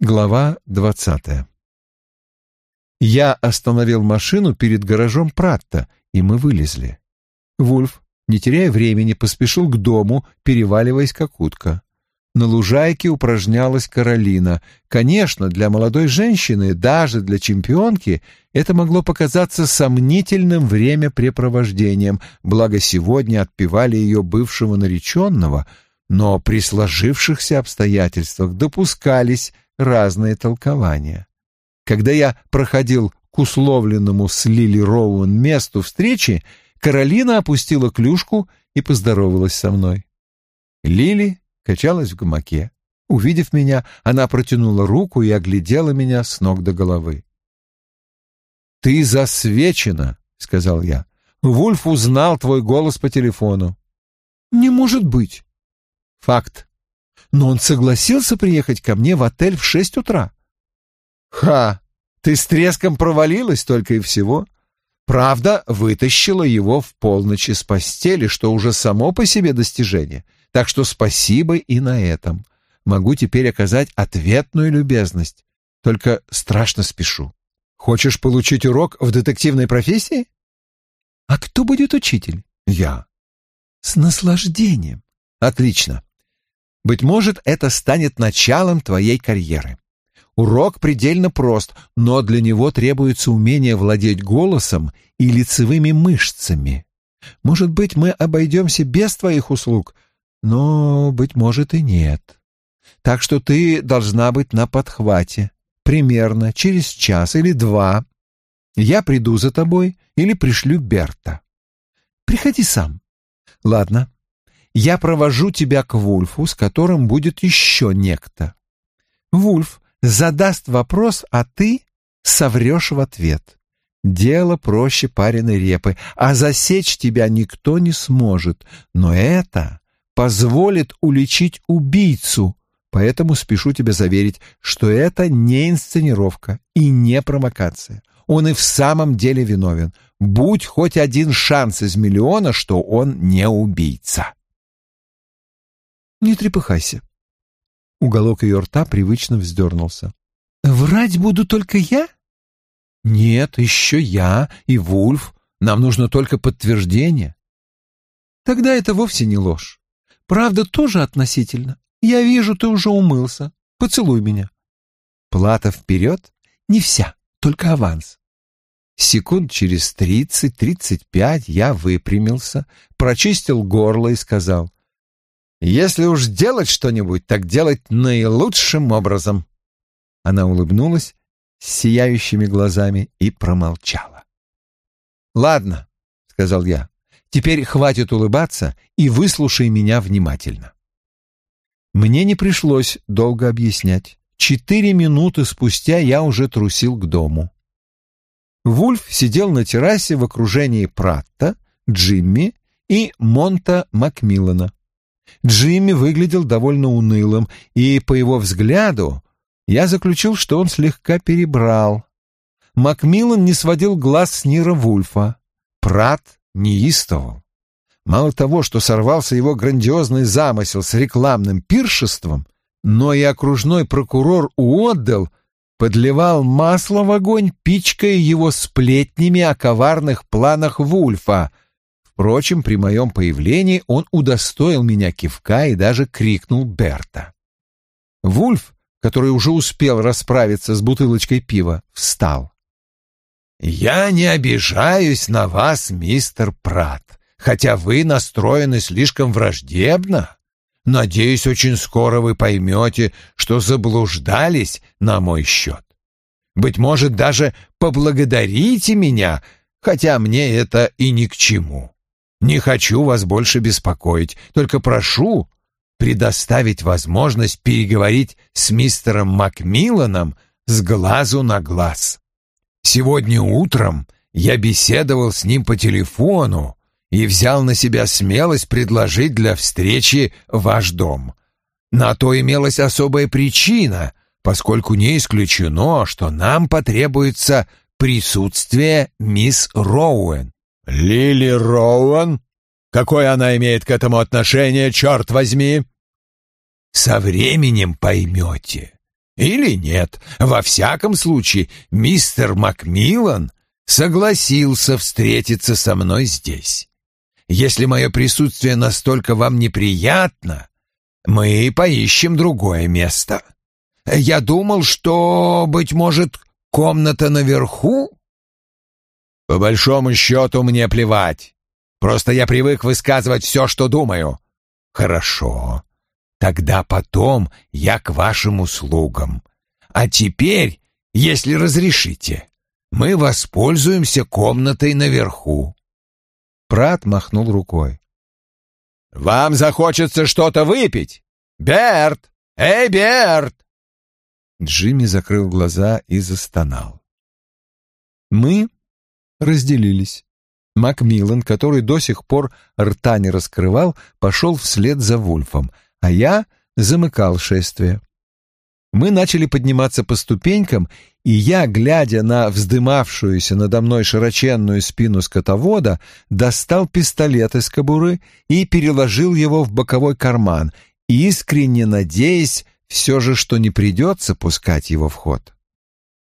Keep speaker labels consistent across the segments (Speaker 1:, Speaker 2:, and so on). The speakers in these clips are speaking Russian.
Speaker 1: Глава двадцатая Я остановил машину перед гаражом Пратта, и мы вылезли. Вульф, не теряя времени, поспешил к дому, переваливаясь как утка. На лужайке упражнялась Каролина. Конечно, для молодой женщины, даже для чемпионки, это могло показаться сомнительным времяпрепровождением, благо сегодня отпевали ее бывшего нареченного, но при сложившихся обстоятельствах допускались разные толкования. Когда я проходил к условленному с Лили Роуэн месту встречи, Каролина опустила клюшку и поздоровалась со мной. Лили качалась в гамаке. Увидев меня, она протянула руку и оглядела меня с ног до головы. «Ты засвечена», — сказал я. «Вульф узнал твой голос по телефону». «Не может быть». «Факт но он согласился приехать ко мне в отель в шесть утра. Ха, ты с треском провалилась только и всего. Правда, вытащила его в полночь из постели, что уже само по себе достижение. Так что спасибо и на этом. Могу теперь оказать ответную любезность. Только страшно спешу. Хочешь получить урок в детективной профессии? А кто будет учитель? Я. С наслаждением. Отлично. Быть может, это станет началом твоей карьеры. Урок предельно прост, но для него требуется умение владеть голосом и лицевыми мышцами. Может быть, мы обойдемся без твоих услуг, но, быть может, и нет. Так что ты должна быть на подхвате, примерно через час или два. Я приду за тобой или пришлю Берта. Приходи сам. Ладно, я провожу тебя к Вульфу, с которым будет еще некто. Вульф задаст вопрос, а ты соврешь в ответ. Дело проще пареной репы, а засечь тебя никто не сможет. Но это позволит уличить убийцу, поэтому спешу тебя заверить, что это не инсценировка и не провокация. Он и в самом деле виновен. Будь хоть один шанс из миллиона, что он не убийца. Не трепыхайся. Уголок ее рта привычно вздернулся. Врать буду только я? Нет, еще я и Вульф. Нам нужно только подтверждение. Тогда это вовсе не ложь. Правда тоже относительно. Я вижу, ты уже умылся. Поцелуй меня. Плата вперед? Не вся, только аванс. Секунд через тридцать-тридцать пять я выпрямился, прочистил горло и сказал если уж делать что-нибудь, так делать наилучшим образом. Она улыбнулась с сияющими глазами и промолчала. Ладно, сказал я. Теперь хватит улыбаться и выслушай меня внимательно. Мне не пришлось долго объяснять. Четыре минуты спустя я уже трусил к дому. Вульф сидел на террасе в окружении Пратта, Джимми и Монта Макмиллана. Джимми выглядел довольно унылым, и по его взгляду я заключил, что он слегка перебрал. Макмиллан не сводил глаз с Нира Вульфа. Прат неистовал. Мало того, что сорвался его грандиозный замысел с рекламным пиршеством, но и окружной прокурор Уотдел подливал масло в огонь, пичкая его сплетнями о коварных планах Вульфа — Впрочем, при моем появлении он удостоил меня кивка и даже крикнул Берта. Вульф, который уже успел расправиться с бутылочкой пива, встал. «Я не обижаюсь на вас, мистер Прат, хотя вы настроены слишком враждебно. Надеюсь, очень скоро вы поймете, что заблуждались на мой счет. Быть может, даже поблагодарите меня, хотя мне это и ни к чему. Не хочу вас больше беспокоить, только прошу предоставить возможность переговорить с мистером Макмилланом с глазу на глаз. Сегодня утром я беседовал с ним по телефону и взял на себя смелость предложить для встречи ваш дом. На то имелась особая причина, поскольку не исключено, что нам потребуется присутствие мисс Роуэн. «Лили Роуэн? Какое она имеет к этому отношение, черт возьми?» «Со временем поймете.
Speaker 2: или нет. Во всяком случае, мистер Макмиллан согласился встретиться со мной здесь. Если мое присутствие настолько вам неприятно, мы поищем другое место. Я думал, что, быть может, комната наверху? По большому счету мне плевать. Просто я привык высказывать все, что думаю. Хорошо. Тогда потом я к вашим услугам. А теперь, если разрешите, мы воспользуемся комнатой наверху.
Speaker 1: Прат махнул рукой.
Speaker 2: «Вам захочется что-то выпить? Берт! Эй, Берт!»
Speaker 1: Джимми закрыл глаза и застонал. Мы разделились. Макмиллан, который до сих пор рта не раскрывал, пошел вслед за Вульфом, а я замыкал шествие. Мы начали подниматься по ступенькам, и я, глядя на вздымавшуюся надо мной широченную спину скотовода, достал пистолет из кобуры и переложил его в боковой карман, искренне надеясь все же, что не придется пускать его в ход.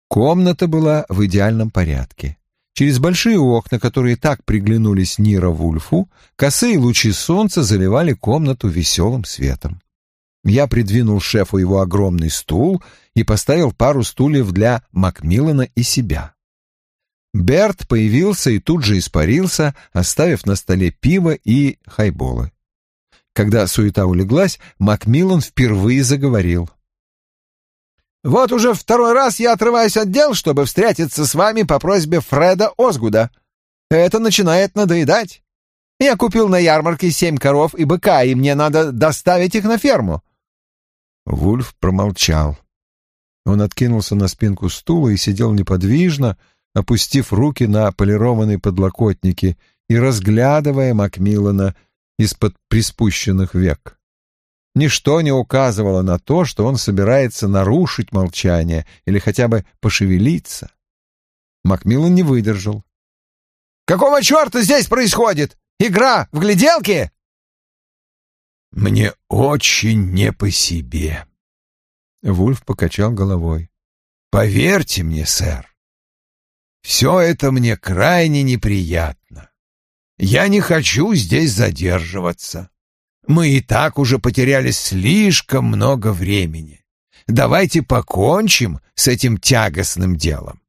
Speaker 1: Комната была в идеальном порядке. Через большие окна, которые так приглянулись Нира Вульфу, косые лучи солнца заливали комнату веселым светом. Я придвинул шефу его огромный стул и поставил пару стульев для Макмиллана и себя. Берт появился и тут же испарился, оставив на столе пиво и хайболы. Когда суета улеглась, Макмиллан впервые заговорил. «Вот уже второй раз я отрываюсь от дел, чтобы встретиться с вами по просьбе Фреда Озгуда. Это начинает надоедать. Я купил на ярмарке семь коров и быка, и мне надо доставить их на ферму. Вульф промолчал. Он откинулся на спинку стула и сидел неподвижно, опустив руки на полированные подлокотники и разглядывая Макмиллана из-под приспущенных век. Ничто не указывало на то, что он собирается нарушить молчание или хотя бы пошевелиться. Макмиллан не выдержал. «Какого черта здесь происходит? Игра в гляделки?»
Speaker 2: Мне очень не по себе.
Speaker 1: Вульф покачал головой.
Speaker 2: Поверьте мне, сэр, все это мне крайне неприятно. Я не хочу здесь задерживаться. Мы и так уже потеряли слишком много времени. Давайте покончим с этим тягостным делом.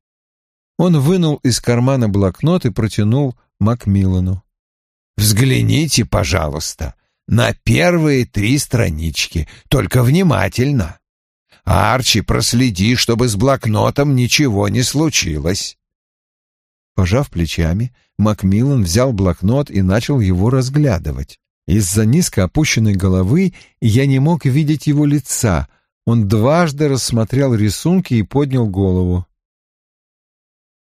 Speaker 1: Он вынул из кармана блокнот и протянул Макмиллану.
Speaker 2: «Взгляните, пожалуйста, на первые три странички, только внимательно. Арчи, проследи, чтобы с блокнотом ничего не случилось.
Speaker 1: Пожав плечами, Макмиллан взял блокнот и начал его разглядывать. Из-за низко опущенной головы я не мог видеть его лица. Он дважды рассмотрел рисунки и поднял голову.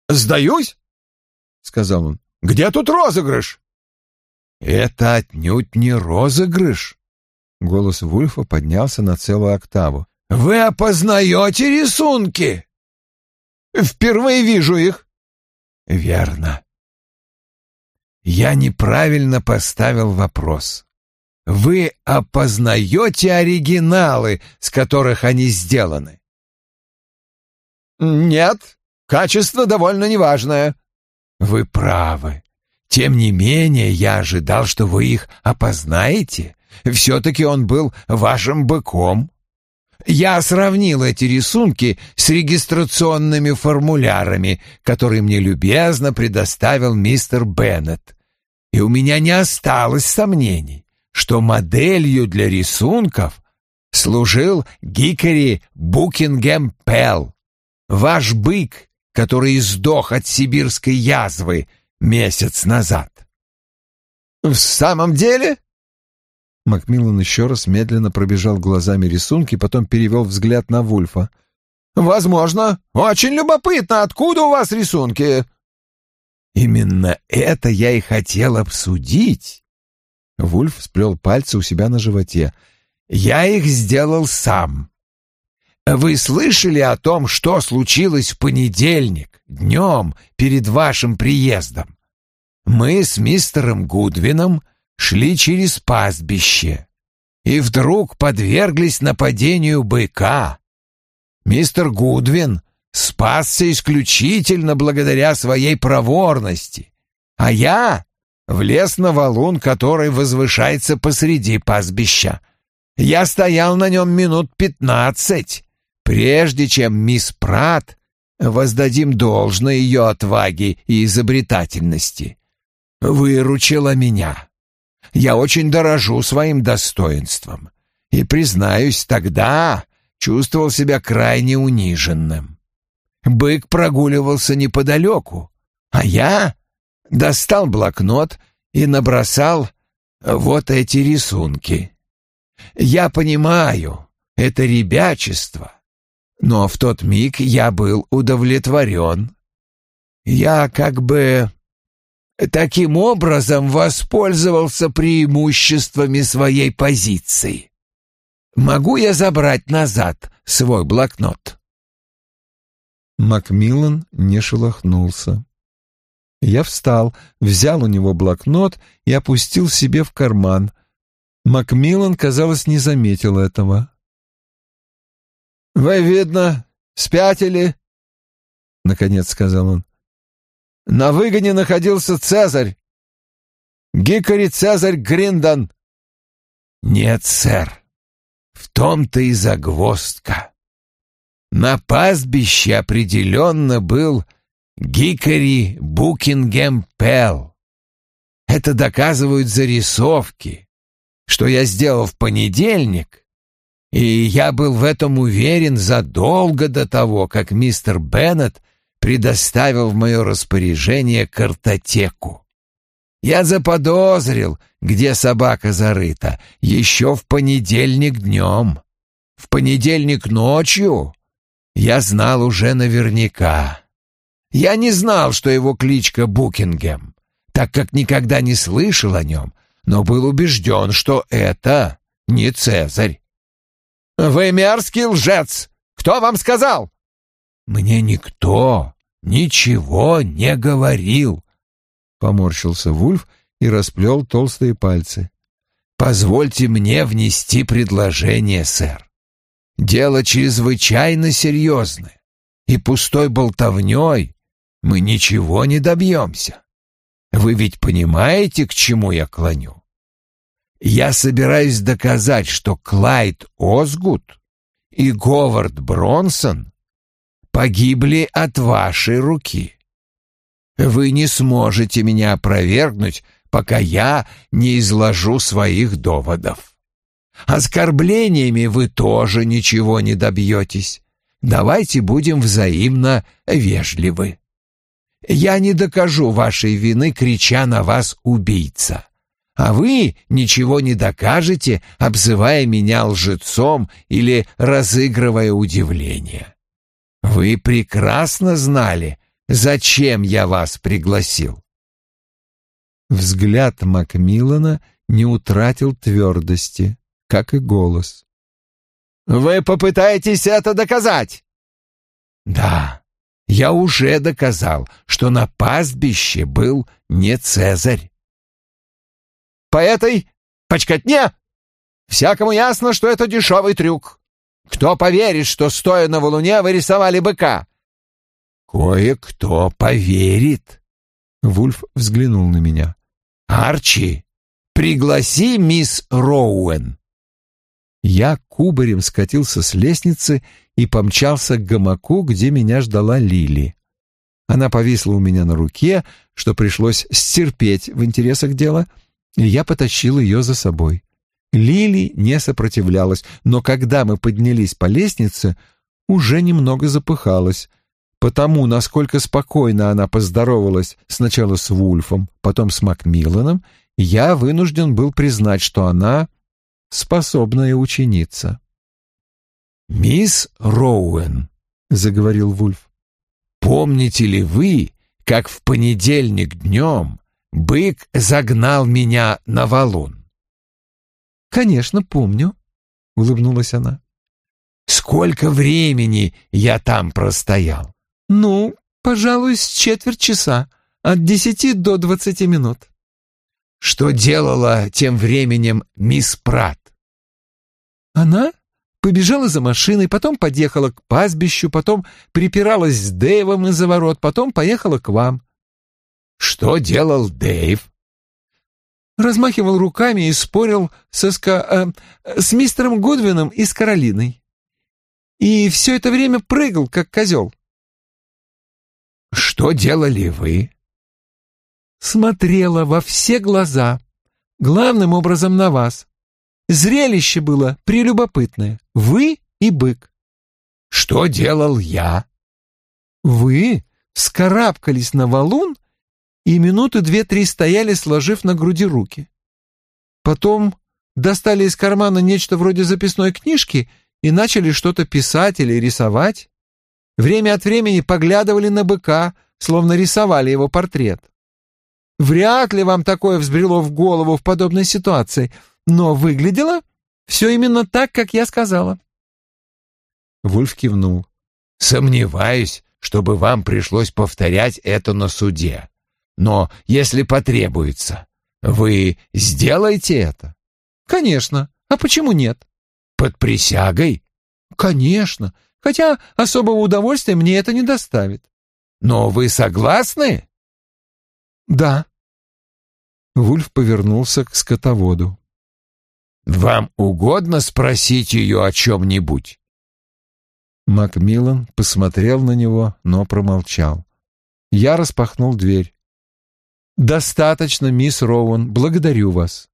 Speaker 2: «Сдаюсь?» — сказал он. «Где тут розыгрыш?» «Это отнюдь не розыгрыш!»
Speaker 1: Голос Вульфа поднялся на целую октаву.
Speaker 2: «Вы опознаете рисунки?» «Впервые вижу их». «Верно. Я неправильно поставил вопрос. Вы опознаете оригиналы, с которых они сделаны?» «Нет, качество довольно неважное». «Вы правы. Тем не менее, я ожидал, что вы их опознаете. Все-таки он был вашим быком. Я сравнил эти рисунки с регистрационными формулярами, которые мне любезно предоставил мистер Беннет. И у меня не осталось сомнений, что моделью для рисунков служил Гикари Букингем Пелл, ваш бык, который издох от сибирской язвы — месяц назад. «В самом деле?»
Speaker 1: Макмиллан еще раз медленно пробежал глазами рисунки, потом перевел взгляд на Вульфа.
Speaker 2: «Возможно. Очень любопытно, откуда у вас рисунки?» «Именно это я и хотел обсудить».
Speaker 1: Вульф сплел пальцы у себя на животе.
Speaker 2: «Я их сделал сам. Вы слышали о том, что случилось в понедельник, днем, перед вашим приездом? Мы с мистером Гудвином шли через пастбище и вдруг подверглись нападению быка. Мистер Гудвин спасся исключительно благодаря своей проворности, а я влез на валун, который возвышается посреди пастбища. Я стоял на нем минут пятнадцать, прежде чем мисс Прат, воздадим должное ее отваге и изобретательности, выручила меня. Я очень дорожу своим достоинством и, признаюсь, тогда чувствовал себя крайне униженным. Бык прогуливался неподалеку, а я достал блокнот и набросал вот эти рисунки. Я понимаю, это ребячество, но в тот миг я был удовлетворен. Я как бы таким образом воспользовался преимуществами своей позиции. Могу я забрать назад свой блокнот?»
Speaker 1: Макмиллан не шелохнулся. Я встал, взял у него блокнот и опустил себе в карман. Макмиллан, казалось, не заметил этого.
Speaker 2: «Вы, видно, спятили?» — наконец сказал он. «На выгоне находился Цезарь. Гикари Цезарь Гриндон». «Нет, сэр, в том-то и загвоздка. На пастбище определенно был Гикари Букингем Пелл. Это доказывают зарисовки, что я сделал в понедельник, и я был в этом уверен задолго до того, как мистер Беннет предоставил в мое распоряжение картотеку. Я заподозрил, где собака зарыта, еще в понедельник днем. В понедельник ночью я знал уже наверняка. Я не знал, что его кличка Букингем, так как никогда не слышал о нем, но был убежден, что это не Цезарь. «Вы мерзкий лжец! Кто вам сказал?» «Мне никто ничего не говорил»,
Speaker 1: Поморщился Вульф и расплел толстые пальцы.
Speaker 2: «Позвольте мне внести предложение, сэр. Дело чрезвычайно серьезное, и пустой болтовней мы ничего не добьемся. Вы ведь понимаете, к чему я клоню? Я собираюсь доказать, что Клайд Озгут и Говард Бронсон погибли от вашей руки. Вы не сможете меня опровергнуть, пока я не изложу своих доводов. Оскорблениями вы тоже ничего не добьетесь. Давайте будем взаимно вежливы. Я не докажу вашей вины, крича на вас «убийца». А вы ничего не докажете, обзывая меня лжецом или разыгрывая удивление. Вы прекрасно знали, Зачем я вас пригласил?»
Speaker 1: Взгляд Макмиллана не утратил твердости, как и голос.
Speaker 2: «Вы попытаетесь это доказать?» «Да, я уже доказал, что на пастбище был не Цезарь». «По этой почкотне всякому ясно, что это дешевый трюк. Кто поверит, что, стоя на валуне, вы рисовали быка? «Кое-кто поверит».
Speaker 1: Вульф взглянул на меня.
Speaker 2: «Арчи, пригласи мисс Роуэн».
Speaker 1: Я кубарем скатился с лестницы и помчался к гамаку, где меня ждала Лили. Она повисла у меня на руке, что пришлось стерпеть в интересах дела, и я потащил ее за собой. Лили не сопротивлялась, но когда мы поднялись по лестнице, уже немного запыхалась — Потому, насколько спокойно она поздоровалась сначала с Вульфом, потом с Макмилланом, я вынужден был признать, что она способная ученица.
Speaker 2: «Мисс Роуэн», — заговорил Вульф, — «помните ли вы, как в понедельник днем бык загнал меня на валун?»
Speaker 1: «Конечно, помню», — улыбнулась она.
Speaker 2: «Сколько времени я там простоял?»
Speaker 1: «Ну, пожалуй, с четверть часа, от десяти до двадцати минут».
Speaker 2: «Что делала тем временем мисс Прат?»
Speaker 1: «Она Побежала за машиной, потом подъехала к пастбищу, потом припиралась с Дэйвом из-за ворот, потом поехала к вам.
Speaker 2: Что делал Дэйв?
Speaker 1: Размахивал руками и спорил со ска... э, с мистером Гудвином и с Каролиной. И все это время прыгал, как козел.
Speaker 2: Что делали вы?
Speaker 1: Смотрела во все глаза, главным образом на вас. Зрелище было прелюбопытное. Вы и бык.
Speaker 2: Что делал я?
Speaker 1: Вы скарабкались на валун и минуты две-три стояли, сложив на груди руки. Потом достали из кармана нечто вроде записной книжки и начали что-то писать или рисовать. Время от времени поглядывали на быка, словно рисовали его портрет. Вряд ли вам такое взбрело в голову в подобной ситуации, но выглядело все именно так, как я сказала.
Speaker 2: Вульф кивнул. «Сомневаюсь, чтобы вам пришлось повторять это на суде. Но если потребуется, вы сделаете это?»
Speaker 1: «Конечно. А почему нет?»
Speaker 2: «Под присягой?»
Speaker 1: «Конечно. Хотя особого удовольствия мне это не доставит».
Speaker 2: «Но вы согласны?»
Speaker 1: «Да». Вульф повернулся к скотоводу.
Speaker 2: «Вам угодно спросить ее о чем-нибудь?»
Speaker 1: Макмиллан посмотрел на него, но промолчал. Я распахнул дверь. «Достаточно, мисс Роуэн, благодарю вас».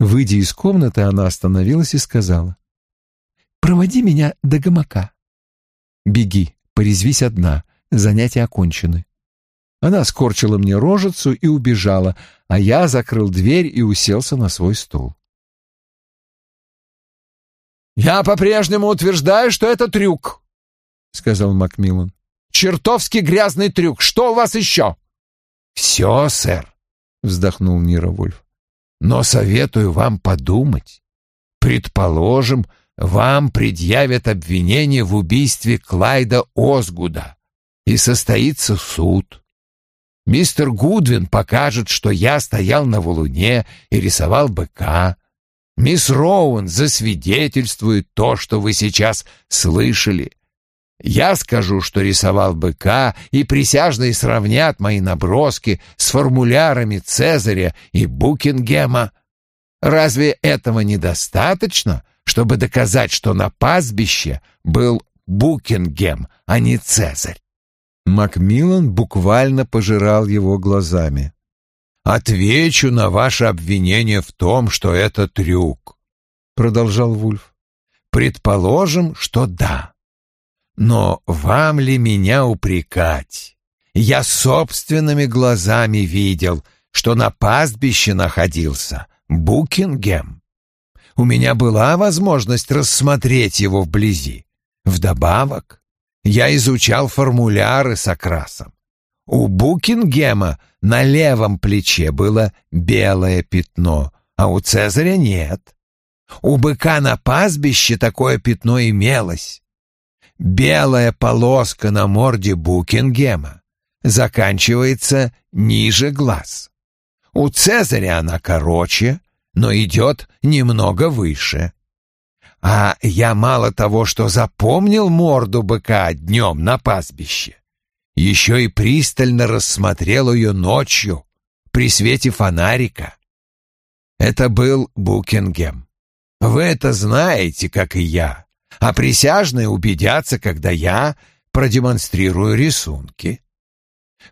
Speaker 1: Выйдя из комнаты, она остановилась и сказала. «Проводи меня до гамака». «Беги, порезвись одна, занятия окончены». Она скорчила мне рожицу и убежала, а я закрыл дверь и уселся на свой стул.
Speaker 2: «Я по-прежнему утверждаю, что это трюк», — сказал Макмиллан. «Чертовски грязный трюк. Что у вас еще?» «Все, сэр», — вздохнул Нира Вульф. «Но советую вам подумать. Предположим, вам предъявят обвинение в убийстве Клайда Озгуда, и состоится суд. Мистер Гудвин покажет, что я стоял на валуне и рисовал быка. Мисс Роуэн засвидетельствует то, что вы сейчас слышали. Я скажу, что рисовал быка, и присяжные сравнят мои наброски с формулярами Цезаря и Букингема. Разве этого недостаточно, чтобы доказать, что на пастбище был Букингем, а не Цезарь?
Speaker 1: Макмиллан буквально пожирал его глазами.
Speaker 2: «Отвечу на ваше обвинение в том, что это трюк», — продолжал Вульф. «Предположим, что да. Но вам ли меня упрекать? Я собственными глазами видел, что на пастбище находился Букингем. У меня была возможность рассмотреть его вблизи. Вдобавок, я изучал формуляры с окрасом. У Букингема на левом плече было белое пятно, а у Цезаря нет. У быка на пастбище такое пятно имелось. Белая полоска на морде Букингема заканчивается ниже глаз. У Цезаря она короче, но идет немного выше. А я мало того, что запомнил морду быка днем на пастбище, еще и пристально рассмотрел ее ночью при свете фонарика. Это был Букингем. Вы это знаете, как и я, а присяжные убедятся, когда я продемонстрирую рисунки.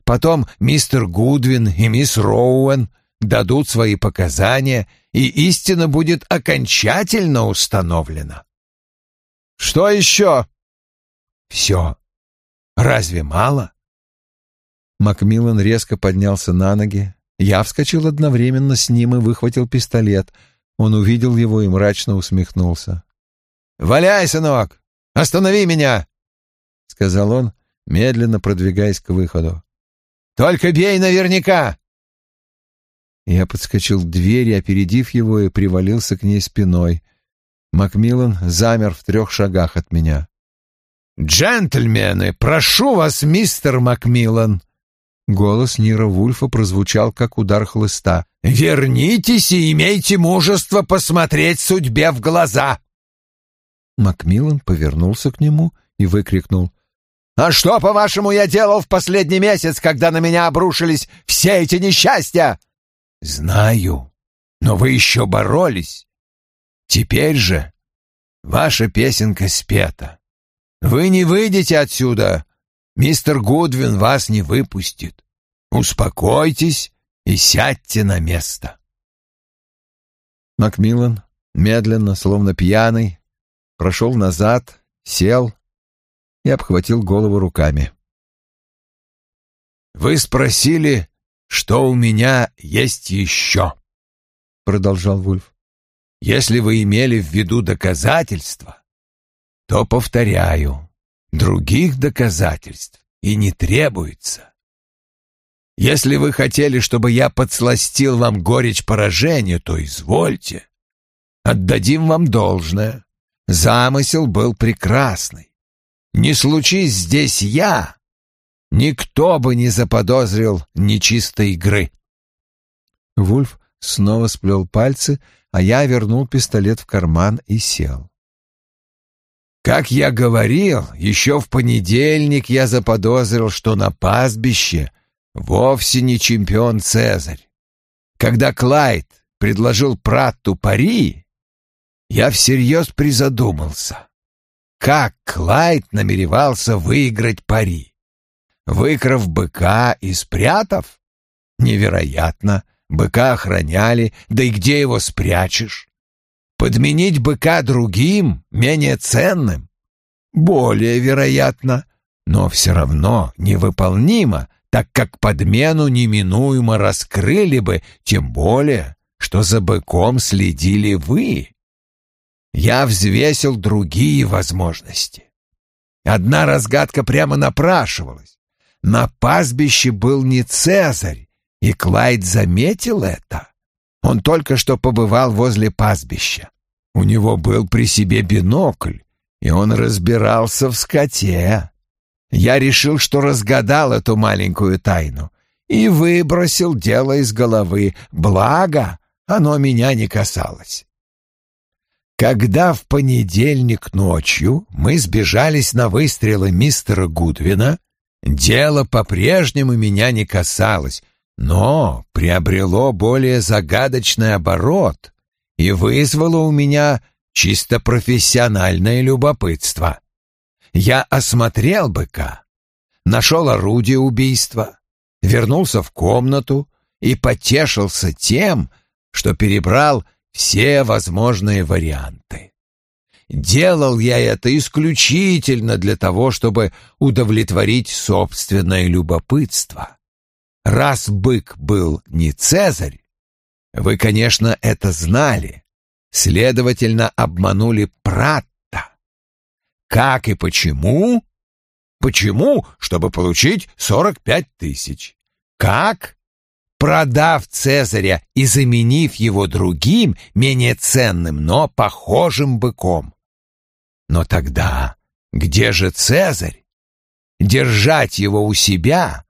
Speaker 2: Потом мистер Гудвин и мисс Роуэн дадут свои показания, и истина будет окончательно установлена. Что еще? Все. Разве мало?
Speaker 1: Макмиллан резко поднялся на ноги. Я вскочил одновременно с ним и выхватил пистолет. Он увидел его и мрачно усмехнулся.
Speaker 2: «Валяй, сынок! Останови меня!» — сказал он, медленно продвигаясь к выходу. «Только бей наверняка!»
Speaker 1: Я подскочил к двери, опередив его, и привалился к ней спиной. Макмиллан замер в трех шагах от меня.
Speaker 2: «Джентльмены, прошу вас, мистер Макмиллан!»
Speaker 1: Голос Нира Вульфа прозвучал, как удар хлыста.
Speaker 2: «Вернитесь и имейте мужество посмотреть судьбе в глаза!»
Speaker 1: Макмиллан повернулся к нему и выкрикнул.
Speaker 2: «А что, по-вашему, я делал в последний месяц, когда на меня обрушились все эти несчастья?» «Знаю, но вы еще боролись. Теперь же ваша песенка спета. Вы не выйдете отсюда. Мистер Гудвин вас не выпустит. Успокойтесь и сядьте на место».
Speaker 1: Макмиллан медленно, словно пьяный, прошел назад, сел и обхватил голову руками.
Speaker 2: «Вы спросили, что у меня есть еще?» — продолжал Вульф. «Если вы имели в виду доказательства, то, повторяю, других доказательств и не требуется. Если вы хотели, чтобы я подсластил вам горечь поражения, то извольте. Отдадим вам должное. Замысел был прекрасный. Не случись здесь я, никто бы не заподозрил нечистой игры.
Speaker 1: Вульф снова сплел пальцы, а я вернул пистолет в карман и сел.
Speaker 2: Как я говорил, еще в понедельник я заподозрил, что на пастбище вовсе не чемпион Цезарь. Когда Клайд предложил Пратту пари, я всерьез призадумался. Как Клайд намеревался выиграть пари? Выкрав быка и спрятав? Невероятно. Быка охраняли, да и где его спрячешь? Подменить быка другим, менее ценным? Более вероятно, но все равно невыполнимо, так как подмену неминуемо раскрыли бы, тем более, что за быком следили вы. Я взвесил другие возможности. Одна разгадка прямо напрашивалась. На пастбище был не Цезарь, и Клайд заметил это. Он только что побывал возле пастбища. У него был при себе бинокль, и он разбирался в скоте. Я решил, что разгадал эту маленькую тайну и выбросил дело из головы, благо оно меня не касалось. Когда в понедельник ночью мы сбежались на выстрелы мистера Гудвина, дело по-прежнему меня не касалось, но приобрело более загадочный оборот и вызвало у меня чисто профессиональное любопытство. Я осмотрел быка, нашел орудие убийства, вернулся в комнату и потешился тем, что перебрал все возможные варианты. Делал я это исключительно для того, чтобы удовлетворить собственное любопытство. Раз бык был не Цезарь, вы, конечно, это знали, следовательно, обманули Пратта. Как и почему? Почему? Чтобы получить сорок пять тысяч. Как? Продав Цезаря и заменив его другим, менее ценным, но похожим быком. Но тогда где же Цезарь? Держать его у себя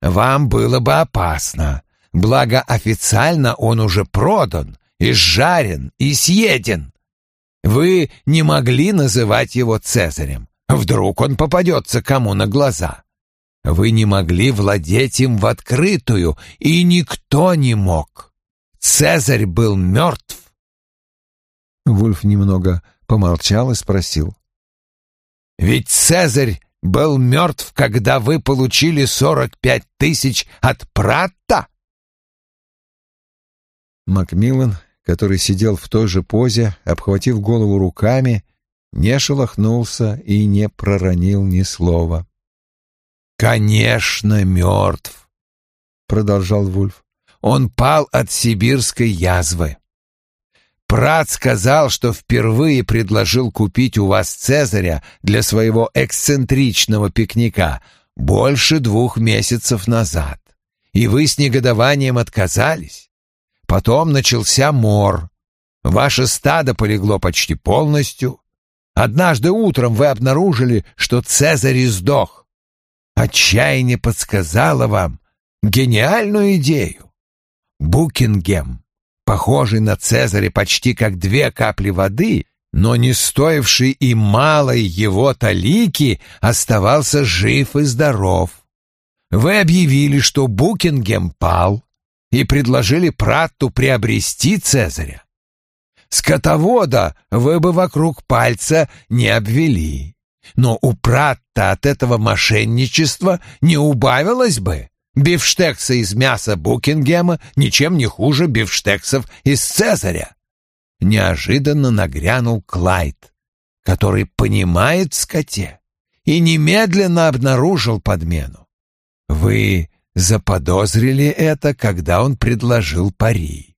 Speaker 2: вам было бы опасно, благо официально он уже продан, изжарен и съеден. Вы не могли называть его Цезарем, вдруг он попадется кому на глаза. Вы не могли владеть им в открытую, и никто не мог. Цезарь был мертв.
Speaker 1: Вульф немного помолчал и спросил.
Speaker 2: «Ведь Цезарь был мертв, когда вы получили сорок пять тысяч от Пратта?»
Speaker 1: Макмиллан, который сидел в той же позе, обхватив голову руками, не шелохнулся и не проронил ни слова.
Speaker 2: «Конечно, мертв», — продолжал Вульф. «Он пал от сибирской язвы. Прат сказал, что впервые предложил купить у вас Цезаря для своего эксцентричного пикника больше двух месяцев назад, и вы с негодованием отказались. Потом начался мор. Ваше стадо полегло почти полностью. Однажды утром вы обнаружили, что Цезарь издох. Отчаяние подсказало вам гениальную идею. Букингем, похожий на Цезаря почти как две капли воды, но не стоивший и малой его талики оставался жив и здоров. Вы объявили, что Букингем пал, и предложили Пратту приобрести Цезаря. Скотовода вы бы вокруг пальца не обвели, но у Пратта от этого мошенничества не убавилось бы. Бифштексы из мяса Букингема ничем не хуже бифштексов из Цезаря неожиданно нагрянул Клайд, который понимает скоте, и немедленно обнаружил подмену. Вы заподозрили это, когда он предложил пари.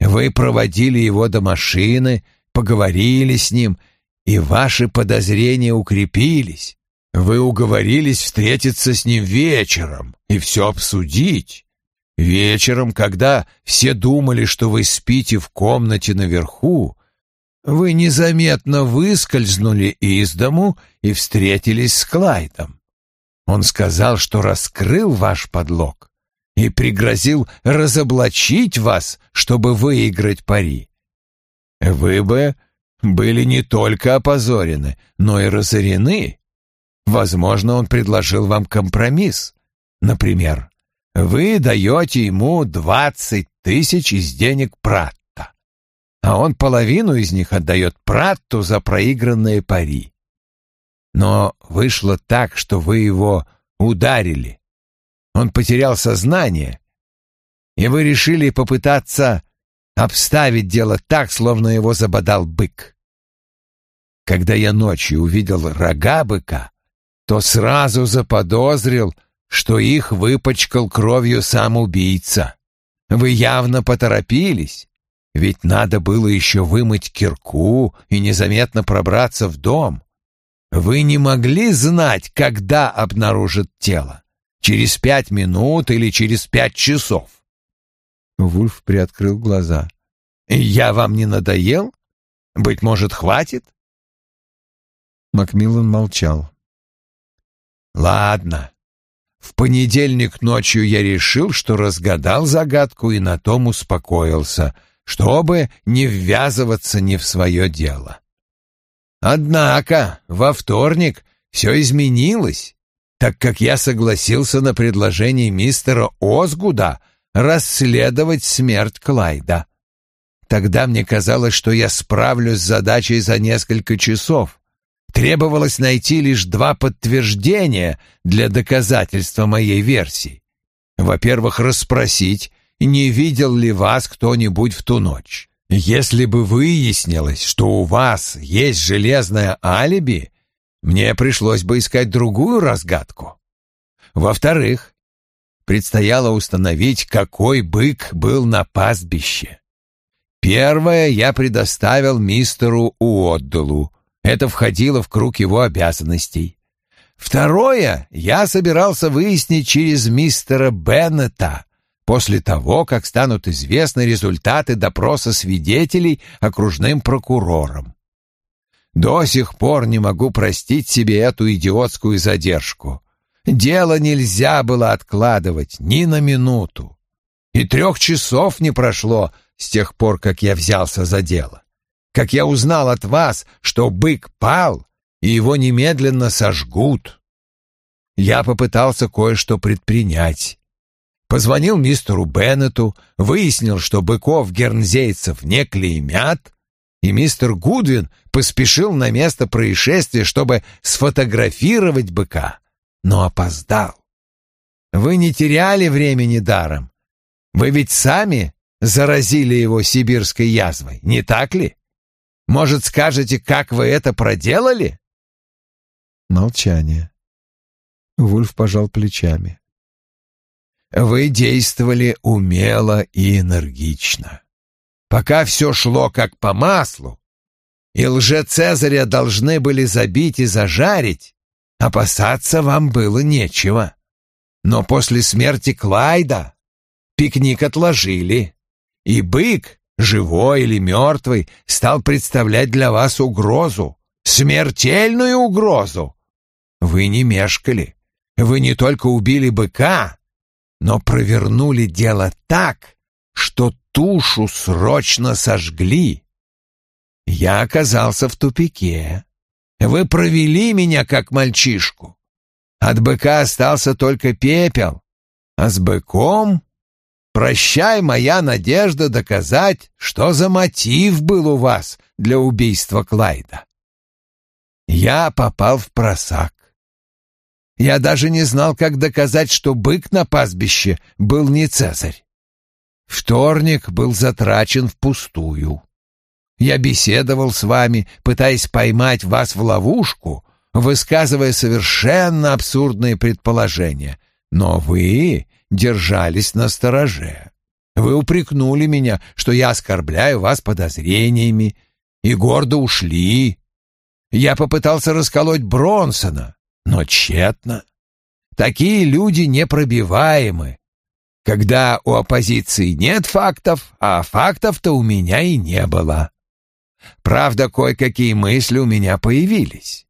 Speaker 2: Вы проводили его до машины, поговорили с ним, и ваши подозрения укрепились. Вы уговорились встретиться с ним вечером и все обсудить. Вечером, когда все думали, что вы спите в комнате наверху, вы незаметно выскользнули из дому и встретились с Клайдом. Он сказал, что раскрыл ваш подлог и пригрозил разоблачить вас, чтобы выиграть пари. Вы бы были не только опозорены, но и разорены. Возможно, он предложил вам компромисс. Например, вы даете ему двадцать тысяч из денег Пратта, а он половину из них отдает Пратту за проигранные пари. Но вышло так, что вы его ударили. Он потерял сознание, и вы решили попытаться обставить дело так, словно его забодал бык. Когда я ночью увидел рога быка, то сразу заподозрил, что их выпачкал кровью сам убийца. Вы явно поторопились, ведь надо было еще вымыть кирку и незаметно пробраться в дом. Вы не могли знать, когда обнаружат тело. Через пять минут или через пять часов.
Speaker 1: Вульф приоткрыл глаза.
Speaker 2: «Я вам не надоел? Быть может, хватит?»
Speaker 1: Макмиллан молчал.
Speaker 2: «Ладно, в понедельник ночью я решил, что разгадал загадку и на том успокоился, чтобы не ввязываться не в свое дело. Однако во вторник все изменилось, так как я согласился на предложение мистера Озгуда расследовать смерть Клайда. Тогда мне казалось, что я справлюсь с задачей за несколько часов, Требовалось найти лишь два подтверждения для доказательства моей версии. Во-первых, расспросить, не видел ли вас кто-нибудь в ту ночь. Если бы выяснилось, что у вас есть железное алиби, мне пришлось бы искать другую разгадку. Во-вторых, предстояло установить, какой бык был на пастбище. Первое я предоставил мистеру Уотделу, это входило в круг его обязанностей. Второе я собирался выяснить через мистера Беннета после того, как станут известны результаты допроса свидетелей окружным прокурором. До сих пор не могу простить себе эту идиотскую задержку. Дело нельзя было откладывать ни на минуту. И трех часов не прошло с тех пор, как я взялся за дело как я узнал от вас, что бык пал, и его немедленно сожгут. Я попытался кое-что предпринять. Позвонил мистеру Беннету, выяснил, что быков-гернзейцев не клеймят, и мистер Гудвин поспешил на место происшествия, чтобы сфотографировать быка, но опоздал. Вы не теряли времени даром. Вы ведь сами заразили его сибирской язвой, не так ли? Может, скажете, как вы это проделали?»
Speaker 1: Молчание. Вульф пожал плечами.
Speaker 2: «Вы действовали умело и энергично. Пока все шло как по маслу, и лже-цезаря должны были забить и зажарить, опасаться вам было нечего. Но после смерти Клайда пикник отложили, и бык, живой или мертвый, стал представлять для вас угрозу, смертельную угрозу. Вы не мешкали, вы не только убили быка, но провернули дело так, что тушу срочно сожгли. я оказался в тупике. Вы провели меня как мальчишку. От быка остался только пепел, а с быком прощай моя надежда доказать, что за мотив был у вас для убийства Клайда. Я попал в просак. Я даже не знал, как доказать, что бык на пастбище был не Цезарь. Вторник был затрачен впустую. Я беседовал с вами, пытаясь поймать вас в ловушку, высказывая совершенно абсурдные предположения, но вы держались на стороже. Вы упрекнули меня, что я оскорбляю вас подозрениями, и гордо ушли. Я попытался расколоть Бронсона, но тщетно. Такие люди непробиваемы. Когда у оппозиции нет фактов, а фактов-то у меня и не было. Правда, кое-какие мысли у меня появились.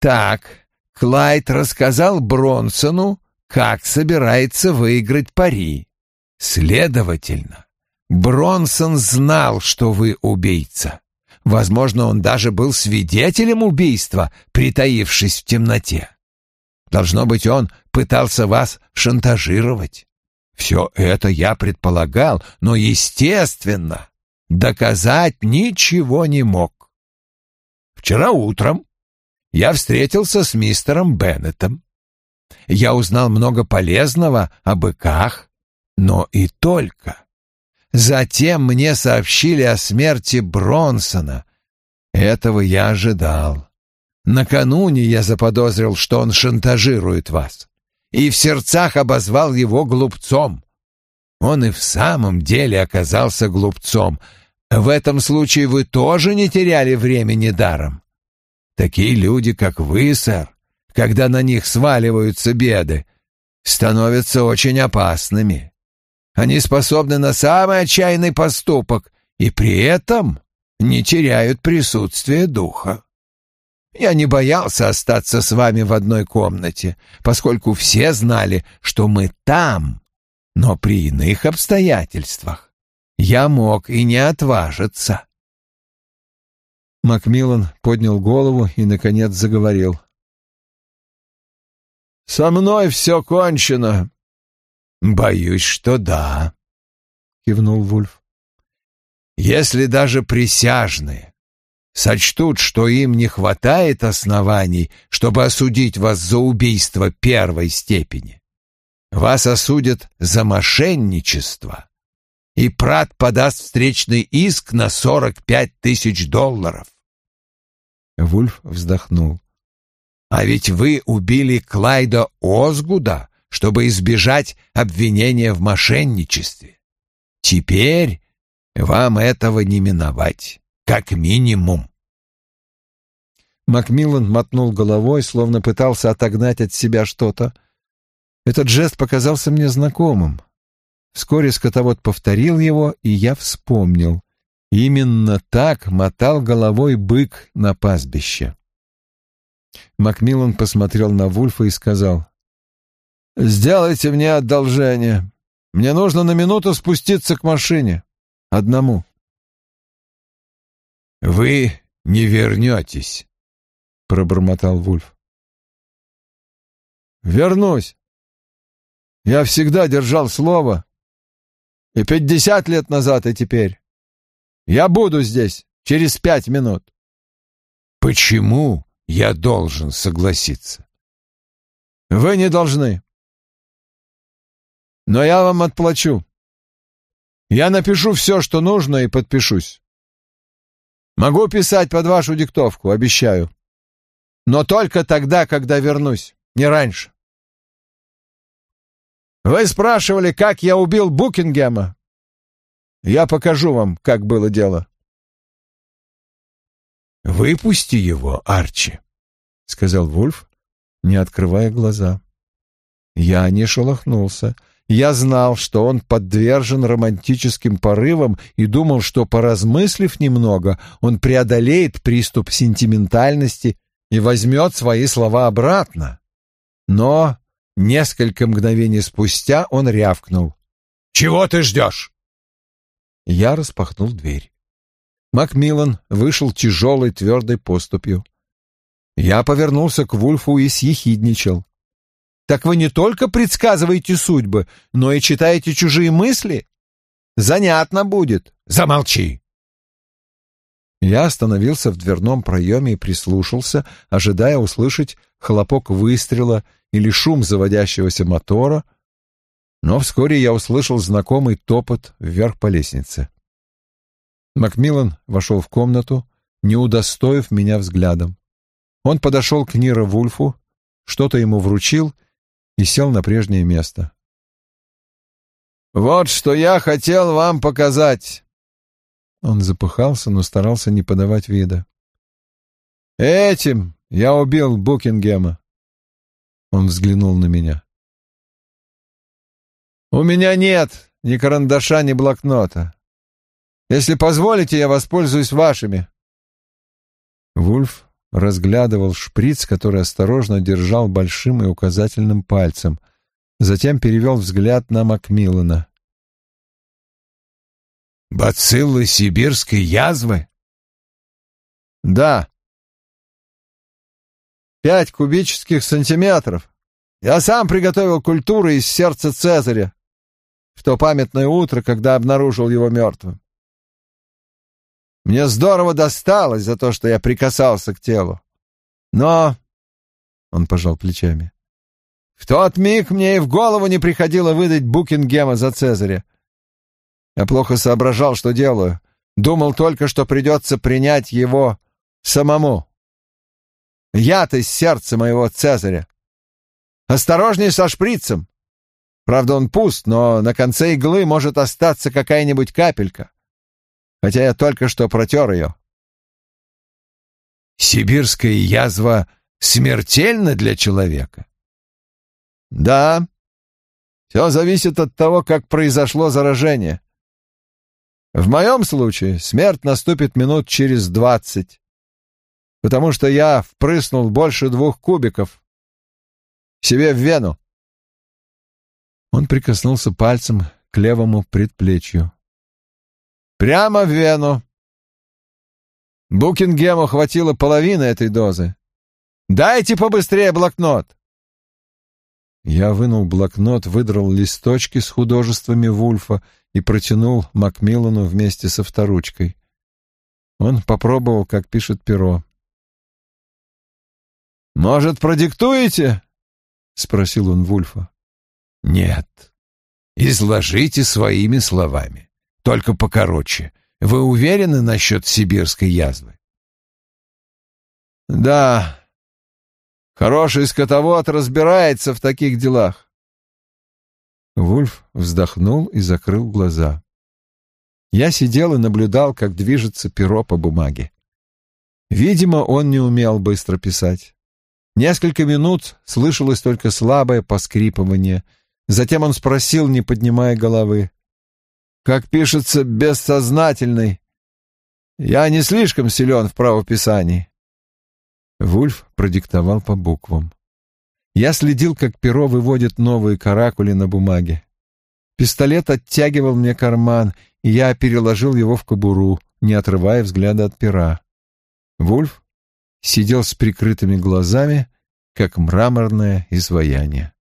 Speaker 2: Так, Клайд рассказал Бронсону, как собирается выиграть пари. Следовательно, Бронсон знал, что вы убийца. Возможно, он даже был свидетелем убийства, притаившись в темноте. Должно быть, он пытался вас шантажировать. Все это я предполагал, но, естественно, доказать ничего не мог. Вчера утром я встретился с мистером Беннетом. Я узнал много полезного о быках, но и только. Затем мне сообщили о смерти Бронсона. Этого я ожидал. Накануне я заподозрил, что он шантажирует вас, и в сердцах обозвал его глупцом. Он и в самом деле оказался глупцом. В этом случае вы тоже не теряли времени даром. Такие люди, как вы, сэр, когда на них сваливаются беды, становятся очень опасными. Они способны на самый отчаянный поступок и при этом не теряют присутствие духа. Я не боялся остаться с вами в одной комнате, поскольку все знали, что мы там, но при иных обстоятельствах я мог и не отважиться.
Speaker 1: Макмиллан поднял голову и, наконец, заговорил. «Со мной все кончено».
Speaker 2: «Боюсь, что да», — кивнул Вульф. «Если даже присяжные сочтут, что им не хватает оснований, чтобы осудить вас за убийство первой степени, вас осудят за мошенничество, и Прат подаст встречный иск на сорок пять тысяч долларов.
Speaker 1: Вульф вздохнул.
Speaker 2: А ведь вы убили Клайда Озгуда, чтобы избежать обвинения в мошенничестве. Теперь вам этого не миновать, как минимум.
Speaker 1: Макмиллан мотнул головой, словно пытался отогнать от себя что-то. Этот жест показался мне знакомым. Вскоре скотовод повторил его, и я вспомнил. Именно так мотал головой бык на пастбище. Макмиллан посмотрел на Вульфа и сказал, «Сделайте мне одолжение. Мне нужно на минуту спуститься к машине. Одному».
Speaker 2: «Вы не вернетесь», — пробормотал Вульф.
Speaker 1: «Вернусь. Я всегда держал слово, и пятьдесят лет назад, и теперь. Я буду здесь через пять минут.
Speaker 2: Почему я должен согласиться?
Speaker 1: Вы не должны. Но я вам отплачу. Я напишу все, что нужно, и подпишусь. Могу писать под вашу диктовку, обещаю. Но только тогда, когда вернусь, не раньше. Вы спрашивали, как я убил Букингема? Я покажу вам, как было дело.
Speaker 2: «Выпусти его, Арчи», — сказал Вульф, не открывая глаза.
Speaker 1: Я не шелохнулся. Я знал, что он подвержен романтическим порывам и думал, что, поразмыслив немного, он преодолеет приступ сентиментальности и возьмет свои слова обратно. Но Несколько мгновений спустя он рявкнул.
Speaker 2: «Чего ты ждешь?»
Speaker 1: Я распахнул дверь. Макмиллан вышел тяжелой твердой поступью. Я повернулся к Вульфу и съехидничал. «Так вы не только предсказываете судьбы, но и читаете чужие мысли? Занятно будет. Замолчи!» Я остановился в дверном проеме и прислушался, ожидая услышать хлопок выстрела или шум заводящегося мотора, но вскоре я услышал знакомый топот вверх по лестнице. Макмиллан вошел в комнату, не удостоив меня взглядом. Он подошел к Ниро Вульфу, что-то ему вручил и сел на прежнее место. «Вот что я хотел вам показать!» Он запыхался, но старался не подавать вида. «Этим я убил Букингема!» Он взглянул на меня. «У меня нет ни карандаша, ни блокнота. Если позволите, я воспользуюсь вашими. Вульф разглядывал шприц, который осторожно держал большим и указательным пальцем. Затем перевел взгляд на Макмиллана.
Speaker 2: «Бациллы сибирской язвы?»
Speaker 1: «Да. Пять кубических сантиметров. Я сам приготовил культуры из сердца Цезаря в то памятное утро, когда обнаружил его мертвым. Мне здорово досталось за то, что я прикасался к телу. Но...» — он пожал плечами. «В тот миг мне и в голову не приходило выдать Букингема за Цезаря. Я плохо соображал, что делаю. Думал только, что придется принять его самому. Яд из сердца моего Цезаря. Осторожней со шприцем. Правда, он пуст, но на конце иглы может остаться какая-нибудь капелька хотя я только что протер ее.
Speaker 2: Сибирская язва смертельна для человека?
Speaker 1: Да. Все зависит от того, как произошло заражение. В моем случае смерть наступит минут через двадцать, потому что я впрыснул больше двух кубиков себе в вену. Он прикоснулся пальцем к левому предплечью. Прямо в вену. Букингему хватило половины этой дозы. Дайте побыстрее блокнот. Я вынул блокнот, выдрал листочки с художествами Вульфа и протянул Макмиллану вместе со вторучкой. Он попробовал, как пишет перо. «Может, продиктуете?» — спросил он Вульфа.
Speaker 2: «Нет. Изложите своими словами» только покороче. Вы уверены насчет сибирской язвы?
Speaker 1: Да. Хороший скотовод разбирается в таких делах. Вульф вздохнул и закрыл глаза. Я сидел и наблюдал, как движется перо по бумаге. Видимо, он не умел быстро писать. Несколько минут слышалось только слабое поскрипывание. Затем он спросил, не поднимая головы как пишется, бессознательный. Я не слишком силен в правописании. Вульф продиктовал по буквам. Я следил, как перо выводит новые каракули на бумаге. Пистолет оттягивал мне карман, и я переложил его в кобуру, не отрывая взгляда от пера. Вульф сидел с прикрытыми глазами, как мраморное изваяние.